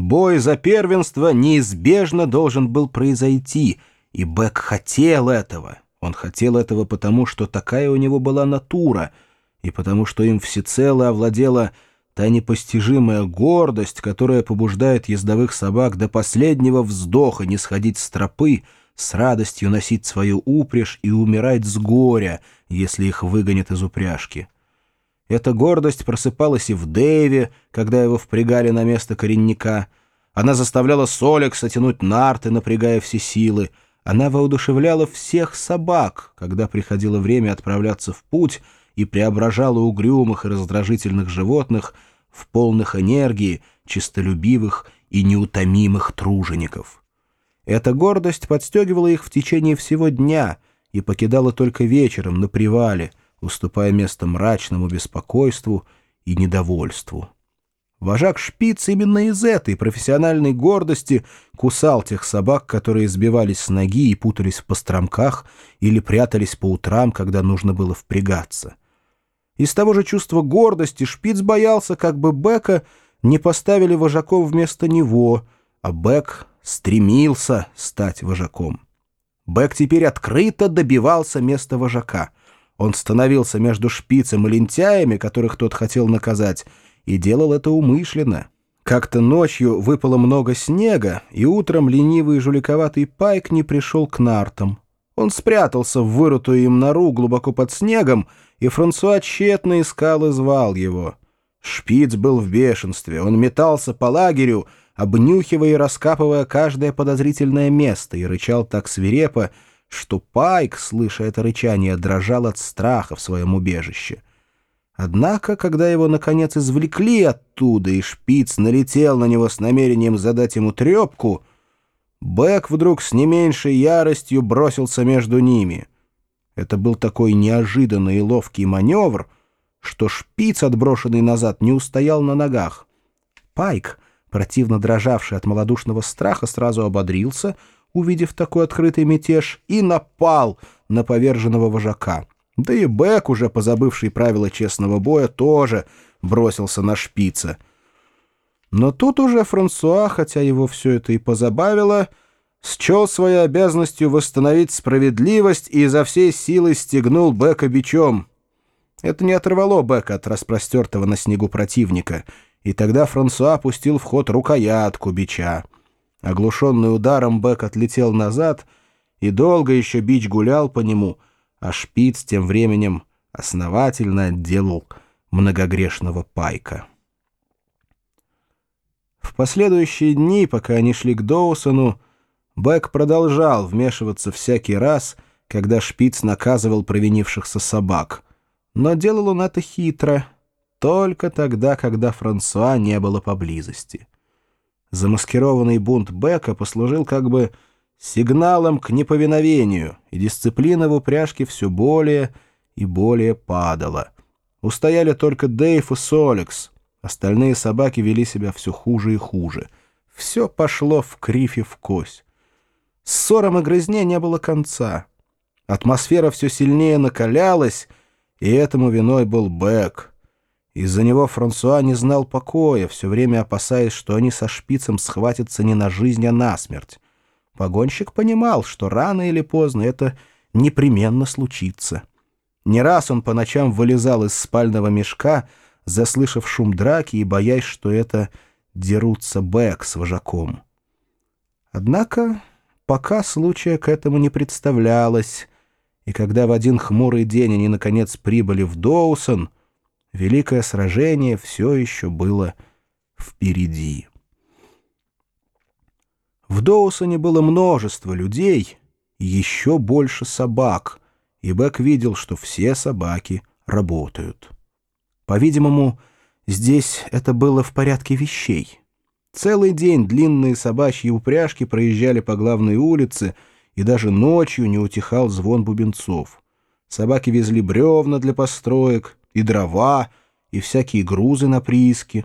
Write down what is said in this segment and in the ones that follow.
Бой за первенство неизбежно должен был произойти, и Бек хотел этого. Он хотел этого потому, что такая у него была натура, и потому, что им всецело овладела та непостижимая гордость, которая побуждает ездовых собак до последнего вздоха не сходить с тропы, с радостью носить свою упряжь и умирать с горя, если их выгонят из упряжки. Эта гордость просыпалась и в Дэйве, когда его впрягали на место коренника. Она заставляла Солекса тянуть нарты, напрягая все силы. Она воодушевляла всех собак, когда приходило время отправляться в путь, и преображала угрюмых и раздражительных животных в полных энергии, чистолюбивых и неутомимых тружеников. Эта гордость подстегивала их в течение всего дня и покидала только вечером на привале — уступая место мрачному беспокойству и недовольству. Вожак Шпиц именно из этой профессиональной гордости кусал тех собак, которые сбивались с ноги и путались в постромках или прятались по утрам, когда нужно было впрягаться. Из того же чувства гордости Шпиц боялся, как бы Бека не поставили вожаком вместо него, а Бек стремился стать вожаком. Бек теперь открыто добивался места вожака — он становился между шпицем и лентяями, которых тот хотел наказать, и делал это умышленно. Как-то ночью выпало много снега, и утром ленивый и жуликоватый Пайк не пришел к нартам. Он спрятался в вырутую им нору глубоко под снегом, и Франсуа тщетно искал и звал его. Шпиц был в бешенстве, он метался по лагерю, обнюхивая и раскапывая каждое подозрительное место, и рычал так свирепо, что Пайк, слыша это рычание, дрожал от страха в своем убежище. Однако, когда его, наконец, извлекли оттуда, и шпиц налетел на него с намерением задать ему трепку, Бэк вдруг с не меньшей яростью бросился между ними. Это был такой неожиданный и ловкий маневр, что шпиц, отброшенный назад, не устоял на ногах. Пайк, противно дрожавший от малодушного страха, сразу ободрился — увидев такой открытый мятеж, и напал на поверженного вожака. Да и Бэк, уже позабывший правила честного боя, тоже бросился на шпица. Но тут уже Франсуа, хотя его все это и позабавило, счел своей обязанностью восстановить справедливость и изо всей силы стегнул Бека бичом. Это не оторвало Бека от распростертого на снегу противника, и тогда Франсуа пустил в ход рукоятку бича. Оглушенный ударом, Бэк отлетел назад, и долго еще бич гулял по нему, а шпиц тем временем основательно отделал многогрешного пайка. В последующие дни, пока они шли к Доусону, Бэк продолжал вмешиваться всякий раз, когда шпиц наказывал провинившихся собак. Но делал он это хитро, только тогда, когда Франсуа не было поблизости. Замаскированный бунт Бека послужил как бы сигналом к неповиновению, и дисциплина в упряжке все более и более падала. Устояли только Дейв и Солекс, остальные собаки вели себя все хуже и хуже. Все пошло в кривь и в кось. Ссорам и грызне не было конца. Атмосфера все сильнее накалялась, и этому виной был Бек — из-за него Франсуа не знал покоя, все время опасаясь, что они со шпицем схватятся не на жизнь, а на смерть. Погонщик понимал, что рано или поздно это непременно случится. Не раз он по ночам вылезал из спального мешка, заслышав шум драки и боясь, что это дерутся Бэк с вожаком. Однако пока случая к этому не представлялось, и когда в один хмурый день они, наконец, прибыли в Доусон — Великое сражение все еще было впереди. В Доусоне было множество людей и еще больше собак, и Бэк видел, что все собаки работают. По-видимому, здесь это было в порядке вещей. Целый день длинные собачьи упряжки проезжали по главной улице, и даже ночью не утихал звон бубенцов. Собаки везли бревна для построек, и дрова, и всякие грузы на прииске.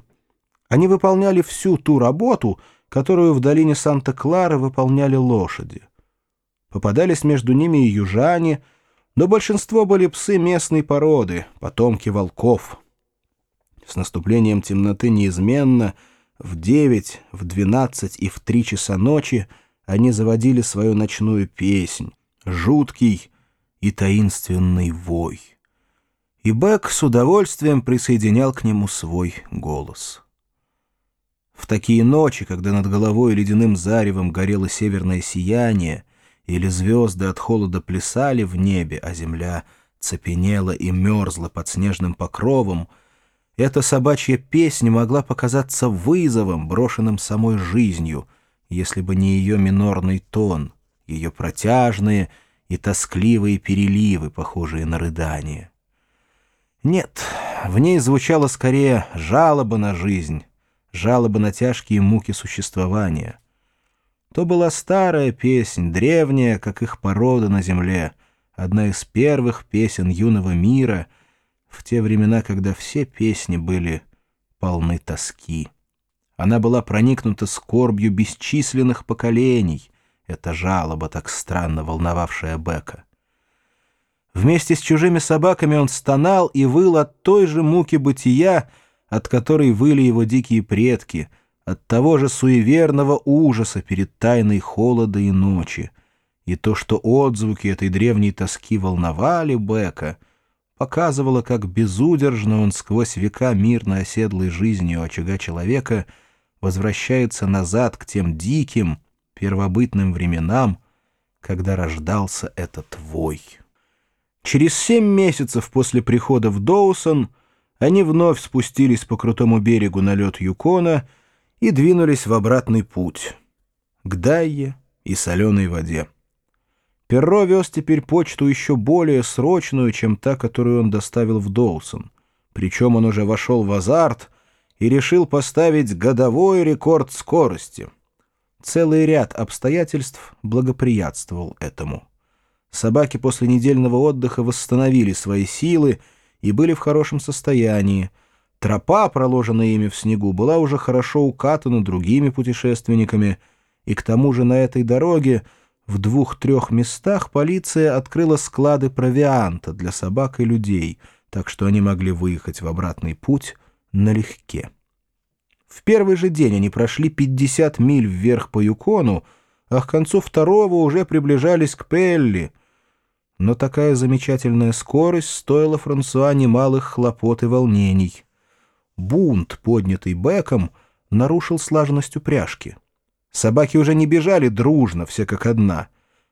Они выполняли всю ту работу, которую в долине Санта-Клара выполняли лошади. Попадались между ними и южане, но большинство были псы местной породы, потомки волков. С наступлением темноты неизменно в девять, в двенадцать и в три часа ночи они заводили свою ночную песнь, жуткий и таинственный вой. И Бек с удовольствием присоединял к нему свой голос. В такие ночи, когда над головой ледяным заревом горело северное сияние, или звезды от холода плясали в небе, а земля цепенела и мерзла под снежным покровом, эта собачья песня могла показаться вызовом, брошенным самой жизнью, если бы не ее минорный тон, ее протяжные и тоскливые переливы, похожие на рыдание. Нет, в ней звучала скорее жалоба на жизнь, жалоба на тяжкие муки существования. То была старая песнь, древняя, как их порода на земле, одна из первых песен юного мира, в те времена, когда все песни были полны тоски. Она была проникнута скорбью бесчисленных поколений, эта жалоба, так странно волновавшая Бека. Вместе с чужими собаками он стонал и выл от той же муки бытия, от которой выли его дикие предки, от того же суеверного ужаса перед тайной холода и ночи. И то, что отзвуки этой древней тоски волновали Бека, показывало, как безудержно он сквозь века мирно оседлой жизнью очага человека возвращается назад к тем диким, первобытным временам, когда рождался этот вой. Через семь месяцев после прихода в Доусон они вновь спустились по крутому берегу на лед Юкона и двинулись в обратный путь к Дайе и соленой воде. Перро вез теперь почту еще более срочную, чем та, которую он доставил в Доусон. Причем он уже вошел в азарт и решил поставить годовой рекорд скорости. Целый ряд обстоятельств благоприятствовал этому. Собаки после недельного отдыха восстановили свои силы и были в хорошем состоянии. Тропа, проложенная ими в снегу, была уже хорошо укатана другими путешественниками, и к тому же на этой дороге в двух-трех местах полиция открыла склады провианта для собак и людей, так что они могли выехать в обратный путь налегке. В первый же день они прошли 50 миль вверх по Юкону, а к концу второго уже приближались к Пелли — но такая замечательная скорость стоила Франсуа немалых хлопот и волнений. Бунт, поднятый Беком, нарушил слаженность упряжки. Собаки уже не бежали дружно, все как одна.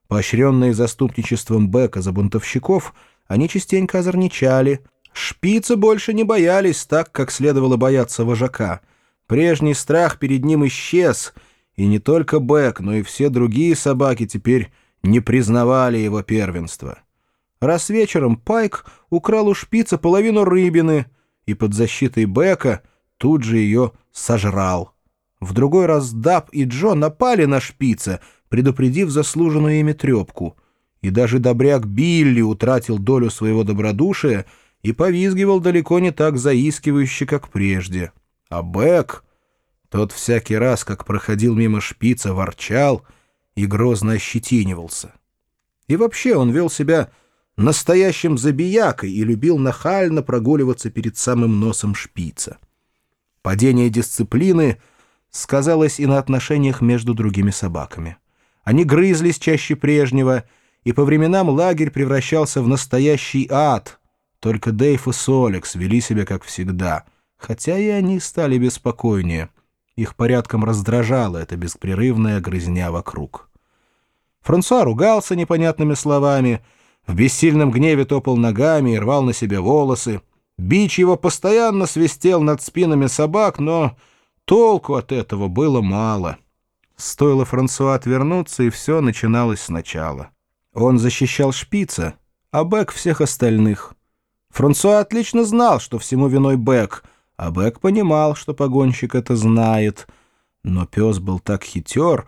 Поощренные заступничеством Бека за бунтовщиков, они частенько озорничали. Шпицы больше не боялись так, как следовало бояться вожака. Прежний страх перед ним исчез, и не только Бек, но и все другие собаки теперь не признавали его первенства. Раз вечером Пайк украл у шпица половину рыбины и под защитой Бека тут же ее сожрал. В другой раз Даб и Джо напали на шпица, предупредив заслуженную ими трепку. И даже добряк Билли утратил долю своего добродушия и повизгивал далеко не так заискивающе, как прежде. А Бек, тот всякий раз, как проходил мимо шпица, ворчал — и грозно ощетинивался. И вообще он вел себя настоящим забиякой и любил нахально прогуливаться перед самым носом шпица. Падение дисциплины сказалось и на отношениях между другими собаками. Они грызлись чаще прежнего, и по временам лагерь превращался в настоящий ад. Только Дейв и Солекс вели себя как всегда, хотя и они стали беспокойнее — их порядком раздражала эта беспрерывная грызня вокруг. Франсуа ругался непонятными словами, в бессильном гневе топал ногами и рвал на себе волосы. Бич его постоянно свистел над спинами собак, но толку от этого было мало. Стоило Франсуа отвернуться, и все начиналось сначала. Он защищал шпица, а Бек всех остальных. Франсуа отлично знал, что всему виной Бек — а Бэк понимал, что погонщик это знает, но пес был так хитер,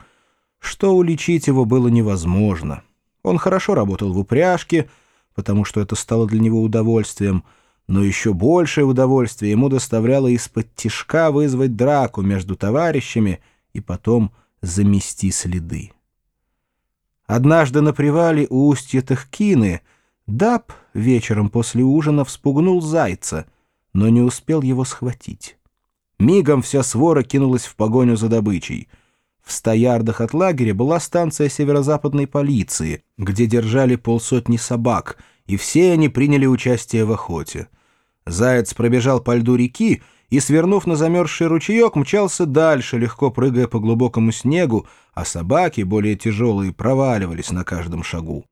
что уличить его было невозможно. Он хорошо работал в упряжке, потому что это стало для него удовольствием, но еще большее удовольствие ему доставляло из-под тишка вызвать драку между товарищами и потом замести следы. Однажды на привале у устья Тахкины Даб вечером после ужина вспугнул зайца — но не успел его схватить. Мигом вся свора кинулась в погоню за добычей. В ста ярдах от лагеря была станция северо-западной полиции, где держали полсотни собак, и все они приняли участие в охоте. Заяц пробежал по льду реки и, свернув на замерзший ручеек, мчался дальше, легко прыгая по глубокому снегу, а собаки, более тяжелые, проваливались на каждом шагу.